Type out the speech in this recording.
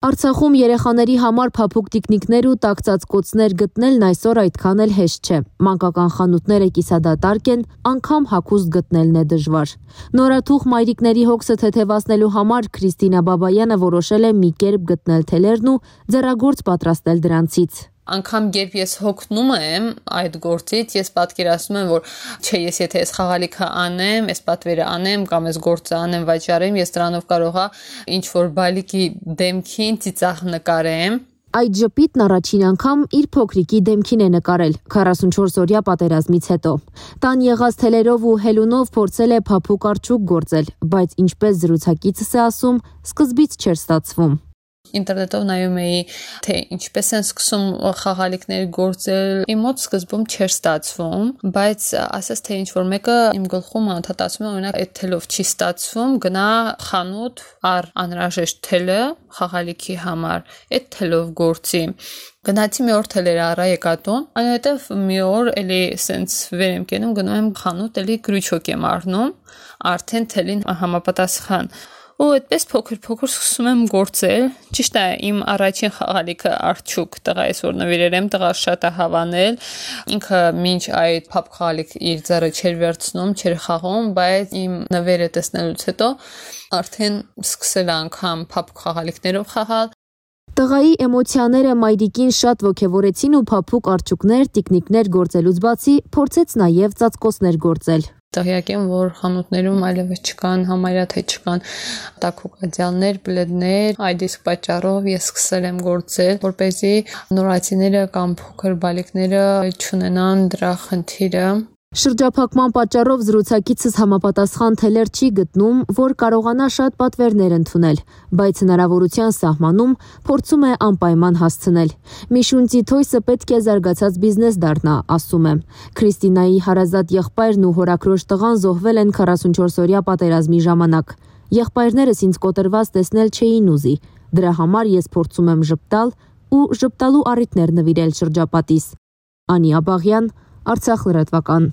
Արցախում երեխաների համար փափուկ տիկնիկներ ու տակծածկոցներ գտնելն այսօր այդքան էլ հեշտ չէ։ Մանկական խանութները կիսադատարկ են, անգամ հագուստ գտնելն է դժվար։ Նորաթուխ մայրիկների հոգսը թեթևացնելու համար Քրիստինա Բաբայանը որոշել է մի կերպ գտնել թելերն ու ձեռագործ պատրաստել դրանցից անգամ երբ ես հոգնում եմ այդ գործից, ես պատկերացնում եմ, որ չէ, ես եթե այս խաղալիքը անեմ, այս պատվերը անեմ կամ այս գործը անեմ, վաճառեմ, ես դրանով կարողա ինչ որ բալիկի դեմքին ծիծաղ նկարեմ, Այդ ժպիտն առաջին անգամ իր փոքրիկի դեմքին է նկարել 44 օրյա պատերազմից հետո։ Տան եղած թելերով ու հելունով փորձել է փափուկ արջուկ գործել, բայց ինչպես զրուցակիցս է ասում, սկզբից չէր ստացվում ինտերնետով նայում էի, թե ինչպես են սկսում խաղալիքներ գործել։ Իմ մոտ սկզբում չէր ստացվում, բայց ասես թե ինչ որ մեկը իմ գլխում անդադացում է, օրինակ այդ թելով չի ստացվում, գնա խանութ, առ անհրաժեշտ թելը խաղալիքի համար, այդ թելով գործի գնացի մի օր թելերը առա եկատուն, այնուհետև մի օր էլի սենց վեր եմ կենում, գնում եմ խանութ, էլի գրուչոկ եմ առնում, արդեն թելին համապատասխան ու այդպես փոքր-փոքր սկսում եմ գործել։ Ճիշտ է, իմ առաջին խաղալիքը Արչուկ տղայիս որ նվիրել եմ, տղա շատ է հավանել։ Ինքը մինչ այդ փապ խաղալիք իր ձեռը չէր վերցնում, չէր խաղում, բայց իմ նվերը տեսնելուց հետո արդեն սկսել անգամ փապ խաղալիքներով խաղալ Տղայի էմոցիաները մայրիկին շատ ոգևորեցին ու փափուկ արջուկներ, տիկնիկներ գործելուց բացի փորձեց նաև ծածկոցներ գործել տեղյակ եմ, որ խանութներում այլևս չկան, համարյա թե չկան տաքուկադյալներ, բլեդներ, այդ իսկ պատճառով ես սկսել եմ գործել, որ เป զի նորացիները կամ փոքր բալիկները չունենան դրա խնդիրը Շրջափակման պատճառով զրուցակիցս համապատասխան թելեր չի գտնում, որ կարողանա շատ պատվերներ ընդունել, բայց հնարավորության սահմանում փորձում է անպայման հասցնել։ Միշունցի Թոյսը պետք է զարգացած բիզնես դառնա, ասում է։ Քրիստինայի հարազատ եղբայրն ու հորաքրոջ տղան զոհվել են 44-օրյա պատերազմի ժամանակ։ Եղբայրներս ինձ կոտրված տեսնել չէին ուզի։ Դրա համար ես փորձում եմ ճպտալ ու ճպտալու առիթներ նվիրել շրջապատիս։ Անի Աբաղյան, Արցախ լրատվական։